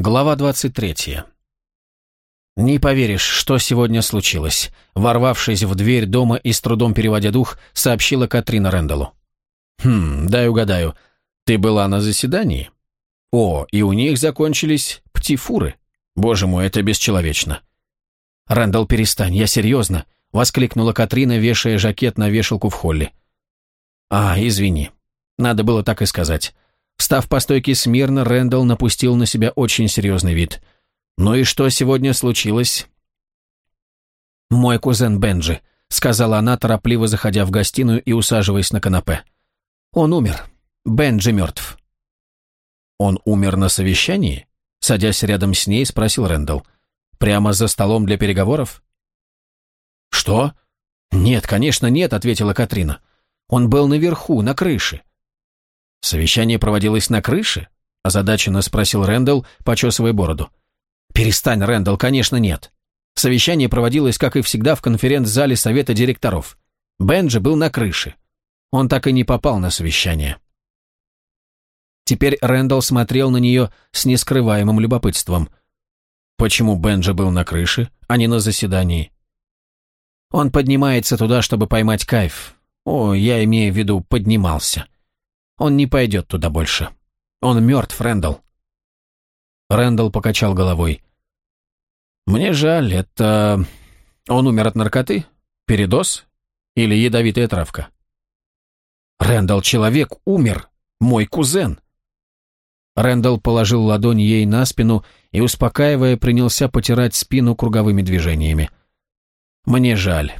Глава 23. Не поверишь, что сегодня случилось. Ворвавшись в дверь дома и с трудом переводя дух, сообщила Катрина Рэндаллу. «Хм, дай угадаю. Ты была на заседании?» «О, и у них закончились птифуры. Боже мой, это бесчеловечно». «Рэндалл, перестань, я серьезно», — воскликнула Катрина, вешая жакет на вешалку в холле. «А, извини. Надо было так и сказать. Встав по стойке смирно, Рэндалл напустил на себя очень серьезный вид. «Ну и что сегодня случилось?» «Мой кузен Бенджи», — сказала она, торопливо заходя в гостиную и усаживаясь на канапе. «Он умер. Бенджи мертв». «Он умер на совещании?» Садясь рядом с ней, спросил Рэндалл. «Прямо за столом для переговоров?» «Что?» «Нет, конечно, нет», — ответила Катрина. «Он был наверху, на крыше. «Совещание проводилось на крыше?» – озадаченно спросил Рэндалл, почесывая бороду. «Перестань, Рэндалл, конечно, нет. Совещание проводилось, как и всегда, в конференц-зале совета директоров. Бенджи был на крыше. Он так и не попал на совещание». Теперь Рэндалл смотрел на нее с нескрываемым любопытством. Почему Бенджи был на крыше, а не на заседании? Он поднимается туда, чтобы поймать кайф. О, я имею в виду, поднимался. Он не пойдет туда больше. Он мертв, Рэндалл. Рэндалл покачал головой. «Мне жаль, это... Он умер от наркоты? Передоз? Или ядовитая травка?» «Рэндалл, человек умер! Мой кузен!» Рэндалл положил ладонь ей на спину и, успокаивая, принялся потирать спину круговыми движениями. «Мне жаль.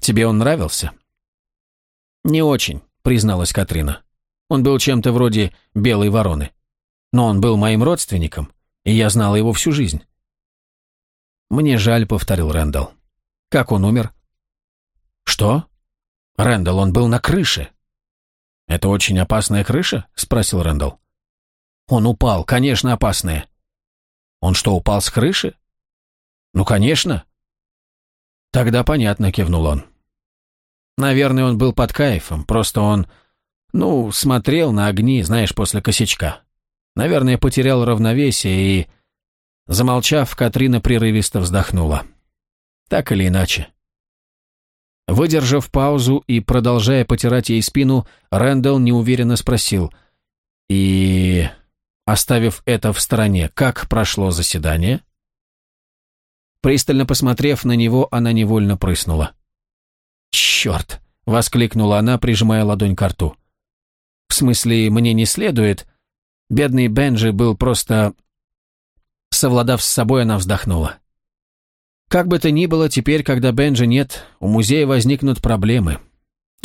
Тебе он нравился?» «Не очень», — призналась Катрина. Он был чем-то вроде белой вороны. Но он был моим родственником, и я знала его всю жизнь. «Мне жаль», — повторил Рэндалл. «Как он умер?» «Что?» «Рэндалл, он был на крыше». «Это очень опасная крыша?» — спросил Рэндалл. «Он упал, конечно, опасная». «Он что, упал с крыши?» «Ну, конечно». «Тогда понятно», — кивнул он. «Наверное, он был под кайфом, просто он ну, смотрел на огни, знаешь, после косячка. Наверное, потерял равновесие и... Замолчав, Катрина прерывисто вздохнула. Так или иначе. Выдержав паузу и продолжая потирать ей спину, Рэндалл неуверенно спросил. «И...» Оставив это в стороне, как прошло заседание? Пристально посмотрев на него, она невольно прыснула. «Черт!» — воскликнула она, прижимая ладонь к рту. Смысле, мне не следует. Бедный Бенджи был просто... Совладав с собой, она вздохнула. Как бы то ни было, теперь, когда Бенджи нет, у музея возникнут проблемы.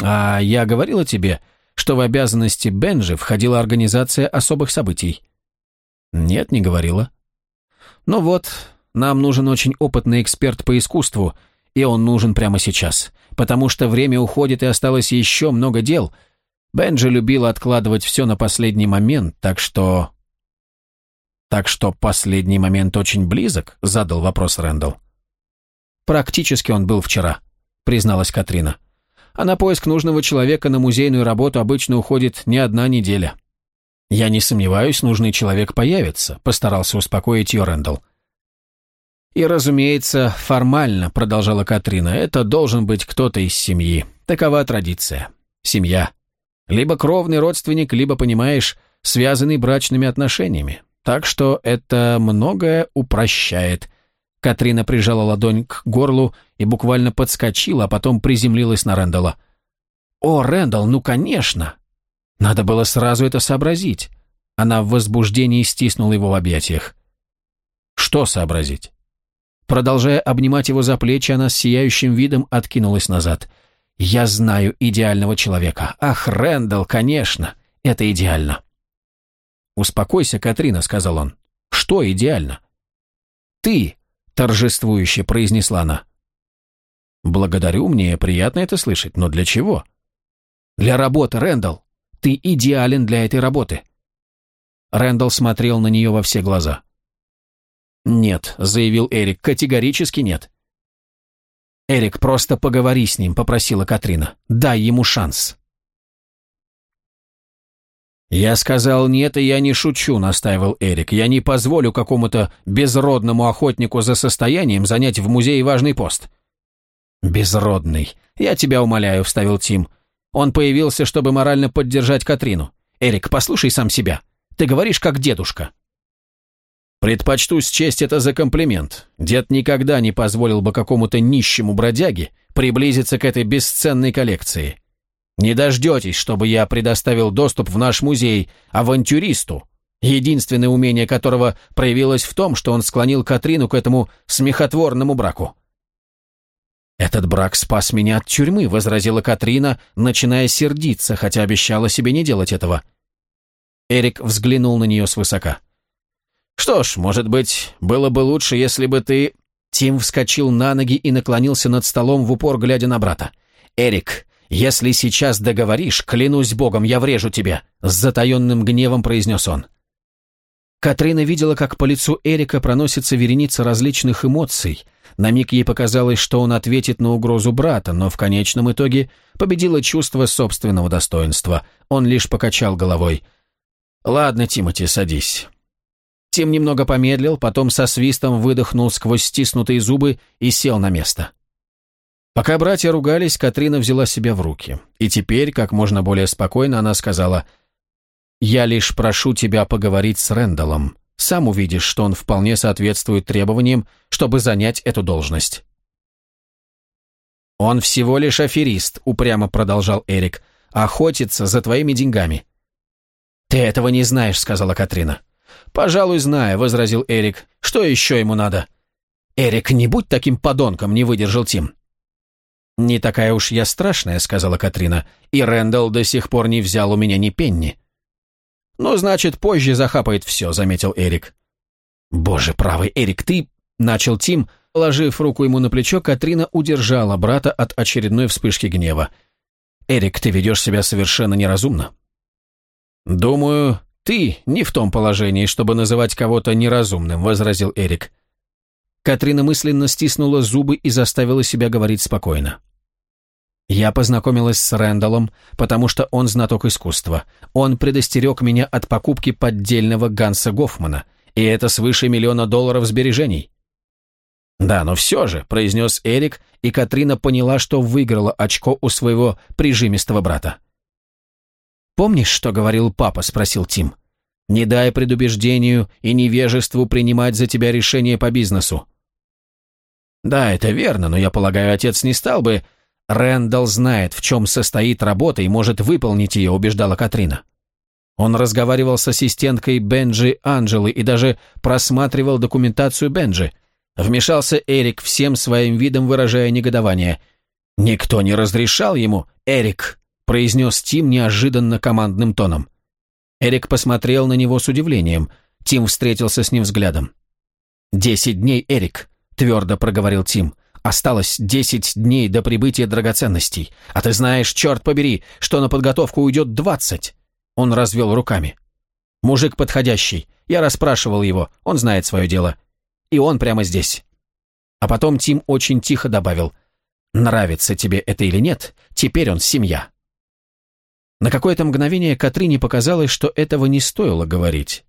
А я говорила тебе, что в обязанности Бенджи входила организация особых событий. Нет, не говорила. Ну вот, нам нужен очень опытный эксперт по искусству, и он нужен прямо сейчас, потому что время уходит и осталось еще много дел — Бенджи любил откладывать все на последний момент, так что... «Так что последний момент очень близок?» — задал вопрос Рэндалл. «Практически он был вчера», — призналась Катрина. «А на поиск нужного человека на музейную работу обычно уходит не одна неделя». «Я не сомневаюсь, нужный человек появится», — постарался успокоить ее Рэндалл. «И, разумеется, формально», — продолжала Катрина, — «это должен быть кто-то из семьи. Такова традиция. Семья. Либо кровный родственник, либо, понимаешь, связанный брачными отношениями. Так что это многое упрощает. Катрина прижала ладонь к горлу и буквально подскочила, а потом приземлилась на Рэндалла. «О, Рэндалл, ну конечно!» Надо было сразу это сообразить. Она в возбуждении стиснула его в объятиях. «Что сообразить?» Продолжая обнимать его за плечи, она с сияющим видом откинулась назад – я знаю идеального человека. Ах, Рэндалл, конечно, это идеально. Успокойся, Катрина, сказал он. Что идеально? Ты, торжествующе произнесла она. Благодарю, мне приятно это слышать, но для чего? Для работы, Рэндалл. Ты идеален для этой работы. Рэндалл смотрел на нее во все глаза. «Нет», — заявил Эрик, — «категорически нет. «Эрик, просто поговори с ним», — попросила Катрина. «Дай ему шанс». «Я сказал нет, и я не шучу», — настаивал Эрик. «Я не позволю какому-то безродному охотнику за состоянием занять в музее важный пост». «Безродный. Я тебя умоляю», — вставил Тим. «Он появился, чтобы морально поддержать Катрину. Эрик, послушай сам себя. Ты говоришь, как дедушка». «Предпочту счесть это за комплимент. Дед никогда не позволил бы какому-то нищему бродяге приблизиться к этой бесценной коллекции. Не дождетесь, чтобы я предоставил доступ в наш музей авантюристу, единственное умение которого проявилось в том, что он склонил Катрину к этому смехотворному браку. «Этот брак спас меня от тюрьмы», — возразила Катрина, начиная сердиться, хотя обещала себе не делать этого. Эрик взглянул на нее свысока. «Что ж, может быть, было бы лучше, если бы ты...» Тим вскочил на ноги и наклонился над столом в упор, глядя на брата. «Эрик, если сейчас договоришь, клянусь богом, я врежу тебя!» С затаенным гневом произнес он. Катрина видела, как по лицу Эрика проносится вереница различных эмоций. На миг ей показалось, что он ответит на угрозу брата, но в конечном итоге победило чувство собственного достоинства. Он лишь покачал головой. «Ладно, Тимати, садись». Тим немного помедлил, потом со свистом выдохнул сквозь стиснутые зубы и сел на место. Пока братья ругались, Катрина взяла себя в руки. И теперь, как можно более спокойно, она сказала, «Я лишь прошу тебя поговорить с Рэндаллом. Сам увидишь, что он вполне соответствует требованиям, чтобы занять эту должность». «Он всего лишь аферист», — упрямо продолжал Эрик, «охотится за твоими деньгами». «Ты этого не знаешь», — сказала Катрина. «Пожалуй, знаю», — возразил Эрик. «Что еще ему надо?» «Эрик, не будь таким подонком», — не выдержал Тим. «Не такая уж я страшная», — сказала Катрина, «и Рэндалл до сих пор не взял у меня ни пенни». «Ну, значит, позже захапает все», — заметил Эрик. «Боже правый, Эрик, ты...» — начал Тим. Ложив руку ему на плечо, Катрина удержала брата от очередной вспышки гнева. «Эрик, ты ведешь себя совершенно неразумно». «Думаю, ты не в том положении, чтобы называть кого-то неразумным», — возразил Эрик. Катрина мысленно стиснула зубы и заставила себя говорить спокойно. Я познакомилась с Рэндаллом, потому что он знаток искусства. Он предостерег меня от покупки поддельного Ганса Гофмана, и это свыше миллиона долларов сбережений. «Да, но все же», — произнес Эрик, и Катрина поняла, что выиграла очко у своего прижимистого брата. «Помнишь, что говорил папа?» — спросил Тим. «Не дай предубеждению и невежеству принимать за тебя решение по бизнесу. Да, это верно, но я полагаю, отец не стал бы... Рэндалл знает, в чем состоит работа и может выполнить ее, убеждала Катрина. Он разговаривал с ассистенткой Бенджи Анджелы и даже просматривал документацию Бенджи. Вмешался Эрик, всем своим видом выражая негодование. «Никто не разрешал ему, Эрик», — произнес Тим неожиданно командным тоном. Эрик посмотрел на него с удивлением. Тим встретился с ним взглядом. «Десять дней, Эрик твердо проговорил Тим. «Осталось десять дней до прибытия драгоценностей, а ты знаешь, черт побери, что на подготовку уйдет двадцать!» Он развел руками. «Мужик подходящий. Я расспрашивал его, он знает свое дело. И он прямо здесь». А потом Тим очень тихо добавил. «Нравится тебе это или нет, теперь он семья». На какое-то мгновение Катрине показалось, что этого не стоило говорить.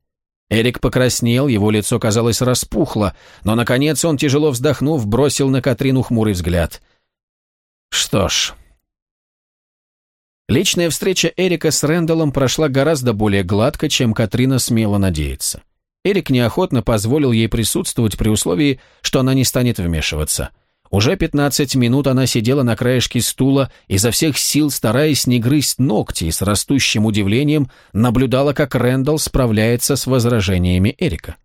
Эрик покраснел, его лицо, казалось, распухло, но, наконец, он, тяжело вздохнув, бросил на Катрину хмурый взгляд. Что ж... Личная встреча Эрика с Рэндаллом прошла гораздо более гладко, чем Катрина смела надеяться. Эрик неохотно позволил ей присутствовать при условии, что она не станет вмешиваться – уже пятнадцать минут она сидела на краешке стула, изо всех сил стараясь не грызть ногти, и с растущим удивлением наблюдала, как Рэндалл справляется с возражениями Эрика.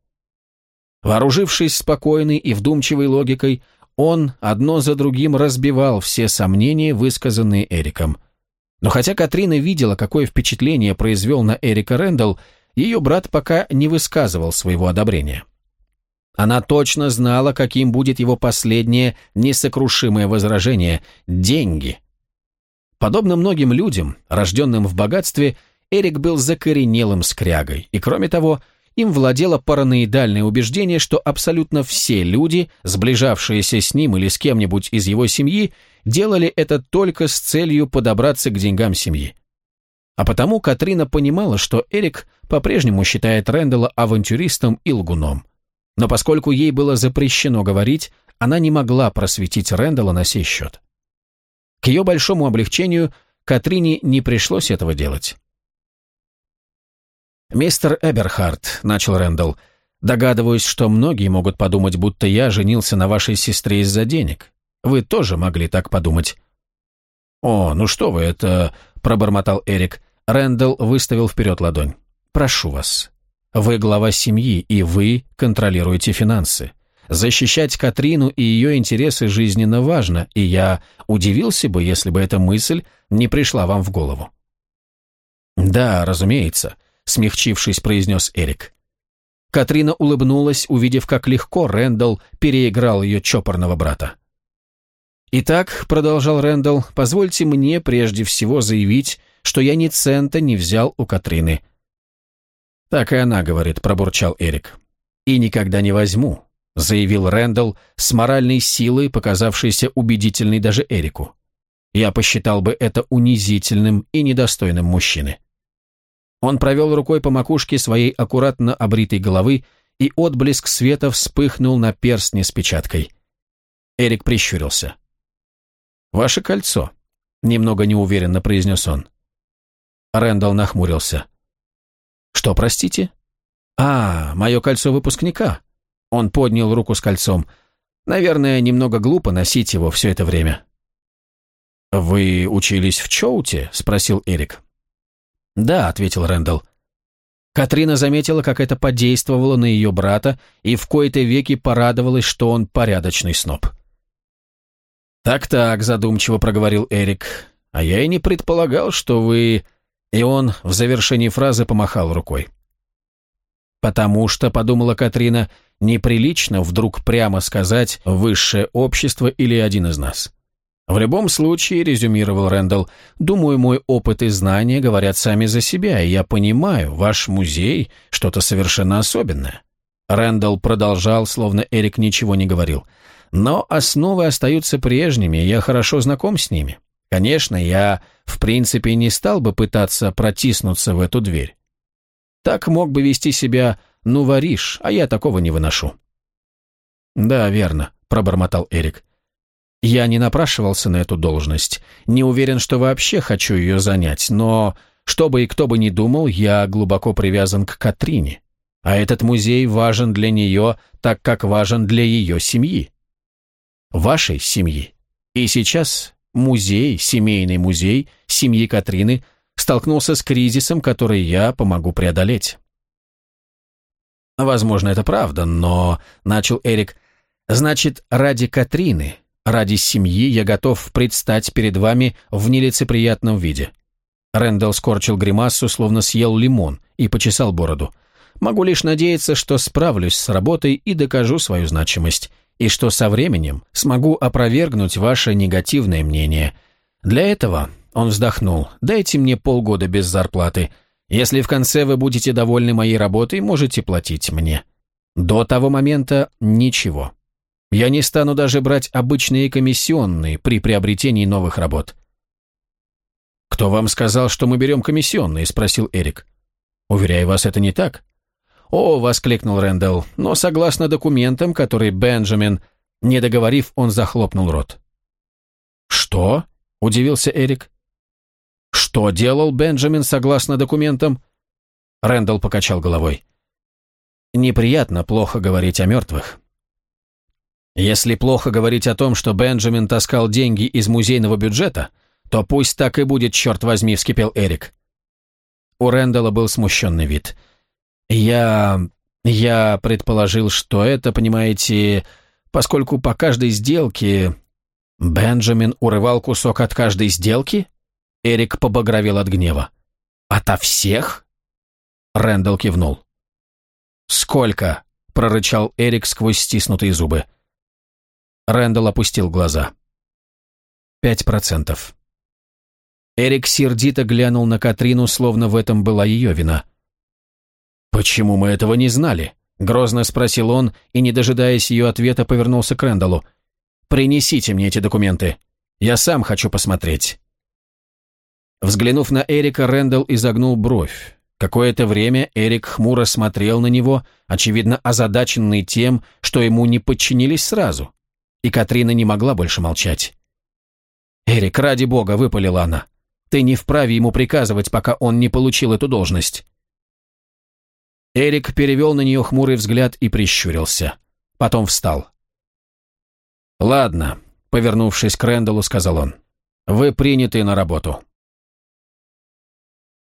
Вооружившись спокойной и вдумчивой логикой, он одно за другим разбивал все сомнения, высказанные Эриком. Но хотя Катрина видела, какое впечатление произвел на Эрика Рэндалл, ее брат пока не высказывал своего одобрения. Она точно знала, каким будет его последнее несокрушимое возражение – деньги. Подобно многим людям, рожденным в богатстве, Эрик был закоренелым скрягой, и кроме того, им владело параноидальное убеждение, что абсолютно все люди, сближавшиеся с ним или с кем-нибудь из его семьи, делали это только с целью подобраться к деньгам семьи. А потому Катрина понимала, что Эрик по-прежнему считает Рэндалла авантюристом и лгуном. Но поскольку ей было запрещено говорить, она не могла просветить Рэндалла на сей счет. К ее большому облегчению Катрине не пришлось этого делать. «Мистер Эберхард», — начал Рэндалл, — «догадываюсь, что многие могут подумать, будто я женился на вашей сестре из-за денег. Вы тоже могли так подумать». «О, ну что вы, это...» — пробормотал Эрик. Рэндалл выставил вперед ладонь. «Прошу вас. Вы глава семьи, и вы контролируете финансы. Защищать Катрину и ее интересы жизненно важно, и я удивился бы, если бы эта мысль не пришла вам в голову». «Да, разумеется», — смягчившись, произнес Эрик. Катрина улыбнулась, увидев, как легко Рэндалл переиграл ее чопорного брата. «Итак», — продолжал Рэндалл, — «позвольте мне прежде всего заявить, что я ни цента не взял у Катрины». «Так и она говорит», — пробурчал Эрик. «И никогда не возьму», — заявил Рэндалл с моральной силой, показавшейся убедительной даже Эрику. «Я посчитал бы это унизительным и недостойным мужчины». Он провел рукой по макушке своей аккуратно обритой головы, и отблеск света вспыхнул на перстне с печаткой. Эрик прищурился. «Ваше кольцо», — немного неуверенно произнес он. Рэндалл нахмурился. «Что, простите?» «А, мое кольцо выпускника». Он поднял руку с кольцом. «Наверное, немного глупо носить его все это время». «Вы учились в Чоуте?» — спросил Эрик. «Да», — ответил Рэндалл. Катрина заметила, как это подействовало на ее брата, и в кои-то веки порадовалась, что он порядочный сноб. «Так-так», — задумчиво проговорил Эрик, — «а я и не предполагал, что вы...» И он в завершении фразы помахал рукой. «Потому что», — подумала Катрина, — «неприлично вдруг прямо сказать «высшее общество» или «один из нас». «В любом случае», — резюмировал Рэндалл, — «думаю, мой опыт и знания говорят сами за себя, и я понимаю, ваш музей — что-то совершенно особенное». Рэндалл продолжал, словно Эрик ничего не говорил. Но основы остаются прежними, я хорошо знаком с ними. Конечно, я, в принципе, не стал бы пытаться протиснуться в эту дверь. Так мог бы вести себя Нувариш, а я такого не выношу. «Да, верно», — пробормотал Эрик. «Я не напрашивался на эту должность, не уверен, что вообще хочу ее занять, но, что бы и кто бы ни думал, я глубоко привязан к Катрине, а этот музей важен для нее, так как важен для ее семьи вашей семьи. И сейчас музей, семейный музей семьи Катрины столкнулся с кризисом, который я помогу преодолеть. Возможно, это правда, но, начал Эрик, значит, ради Катрины, ради семьи я готов предстать перед вами в нелицеприятном виде. Рэндалл скорчил гримасу, словно съел лимон, и почесал бороду. Могу лишь надеяться, что справлюсь с работой и докажу свою значимость и что со временем смогу опровергнуть ваше негативное мнение. Для этого, он вздохнул, дайте мне полгода без зарплаты. Если в конце вы будете довольны моей работой, можете платить мне. До того момента ничего. Я не стану даже брать обычные комиссионные при приобретении новых работ. «Кто вам сказал, что мы берем комиссионные?» – спросил Эрик. «Уверяю вас, это не так. «О!» — воскликнул Рэндалл. «Но согласно документам, которые Бенджамин...» Не договорив, он захлопнул рот. «Что?» — удивился Эрик. «Что делал Бенджамин согласно документам?» Рэндалл покачал головой. «Неприятно плохо говорить о мертвых». «Если плохо говорить о том, что Бенджамин таскал деньги из музейного бюджета, то пусть так и будет, черт возьми», — вскипел Эрик. У Рэндалла был смущенный вид. «Я... я предположил, что это, понимаете, поскольку по каждой сделке...» «Бенджамин урывал кусок от каждой сделки?» Эрик побагровел от гнева. «Ото всех?» Рэндалл кивнул. «Сколько?» — прорычал Эрик сквозь стиснутые зубы. Рэндалл опустил глаза. «Пять процентов». Эрик сердито глянул на Катрину, словно в этом была ее вина. «Почему мы этого не знали?» — грозно спросил он и, не дожидаясь ее ответа, повернулся к Рэндаллу. «Принесите мне эти документы. Я сам хочу посмотреть». Взглянув на Эрика, Рэндалл изогнул бровь. Какое-то время Эрик хмуро смотрел на него, очевидно озадаченный тем, что ему не подчинились сразу. И Катрина не могла больше молчать. «Эрик, ради бога!» — выпалила она. «Ты не вправе ему приказывать, пока он не получил эту должность». Эрик перевел на нее хмурый взгляд и прищурился. Потом встал. «Ладно», — повернувшись к Рэндаллу, сказал он. «Вы приняты на работу».